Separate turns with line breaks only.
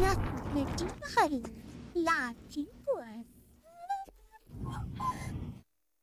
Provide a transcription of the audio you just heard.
Not making hurry, Lati.